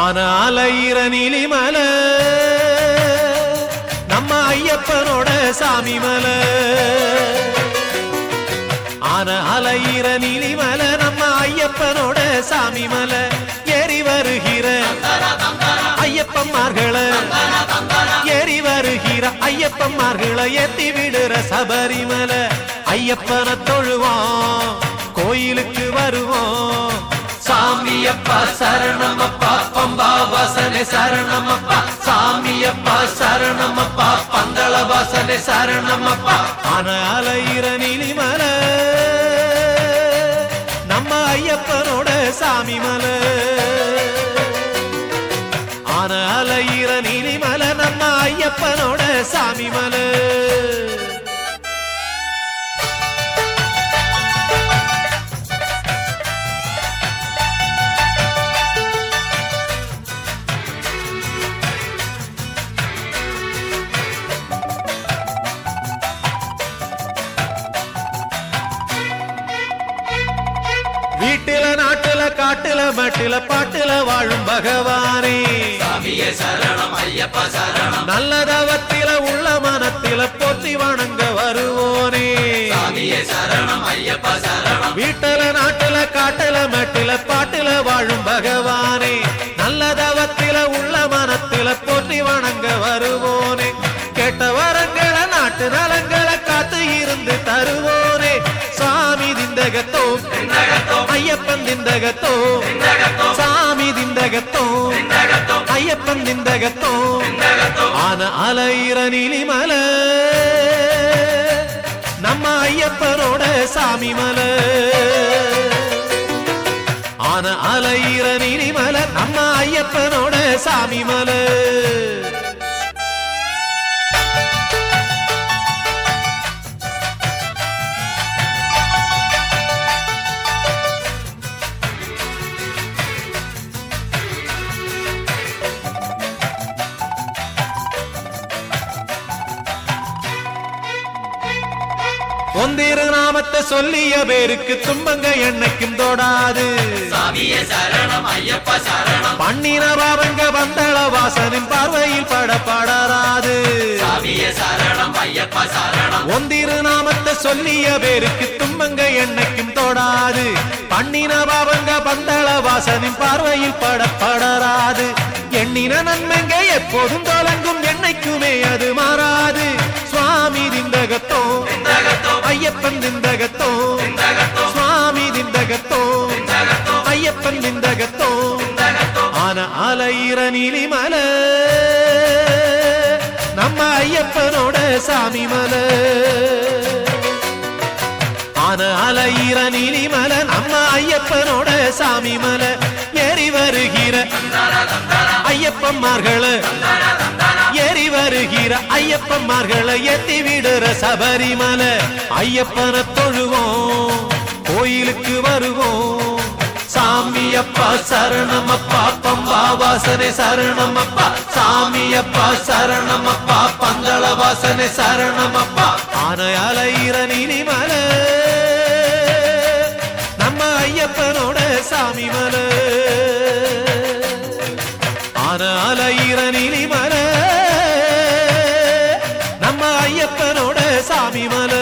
ஆனால ஈரநிலி மலை நம்ம ஐயப்பனோட சாமி மல ஆன அலையிற நீலிமலை நம்ம ஐயப்பனோட சாமி மல ஏறி வருகிற ஐயப்பன்மார்களை ஏறி வருகிற ஐயப்பன்மார்களை ஏத்தி விடுற சபரிமலை. ஐயப்பனை தொழுவோம் கோயிலுக்கு வருவோம். சாமியப்பா சரணமப்பா வாசனை சரணமப்பா. சாமியப்பா சரணமப்பா. பந்தள வாசனை சரணமப்பா. ஆன அலையிற நீலிமலை நம்ம ஐயப்பனோட சாமி மல. ஆன அலையிற நீலிமலை நம்ம ஐயப்பனோட சாமி மலை. வீட்டுல நாட்டுல காட்டுல மட்டுல பாட்டுல வாழும் பகவானே. சரணம் ஐயப்ப சரணம். நல்ல தவத்தில உள்ள மனத்தில போற்றி வணங்க வருவோனே. சரணம் ஐயப்ப சரணம். வீட்டுல நாட்டுல காட்டுல மட்டுல பாட்டுல வாழும் ஐயப்பன் திந்தகத்தோ சாமி திந்தகத்தோ ஐயப்பன் திந்தகத்தோ ஆன அலையிற நீலிமலை நம்ம ஐயப்பனோட சாமி மல. ஆன அலையிற நீலிமலை நம்ம ஐயப்பனோட சாமி மலை. ஒந்திரு நாமத்தை சொல்லிய பேருக்கு துன்பங்க என்னைக்கும் தொடாது. பண்ணின பாவங்க வந்தள வாசனின் பார்வையில் பட படராது. சாமியே சரணம் ஐயப்ப சரணம். ஒந்திரு நாமத்தை சொல்லிய பேருக்கு துன்பங்க என்னைக்கும் தொடாது. பண்ணின பாவங்க பந்தள வாசனின் பார்வையில் பட படராது. எண்ணின நன்மைங்க எப்போதும் தொடங்கும் என்னைக்குமே அது மாறாது. சுவாமி திந்தகத்தோ? ஐயப்பன் திந்தகத்தோ? சுவாமி திந்தகத்தோ? ஐயப்பன் திந்தகத்தோ? ஆன அலையிற நீலிமல. நம்ம ஐயப்பனோட சாமி மல. ஆன அலையிற நீலிமல நம்ம ஐயப்பனோட சாமி மல. ஏறி வருகிற ஐயப்பன்மார்கள வருகிற ஐயப்பன்மார்களை ஏத்தி விடுற சபரிமலை. ஐயப்பனை தொழுவோம் கோயிலுக்கு வருவோம். சாமியப்பா சரணமப்பா பம்பா வாசனை சரணமப்பா. சாமியப்பா சரணமப்பா பந்தள வாசனை சரணமப்பா. ஆனையால அலையிற மலை நம்ம ஐயப்பனோட சாமி மலை நீலிமலை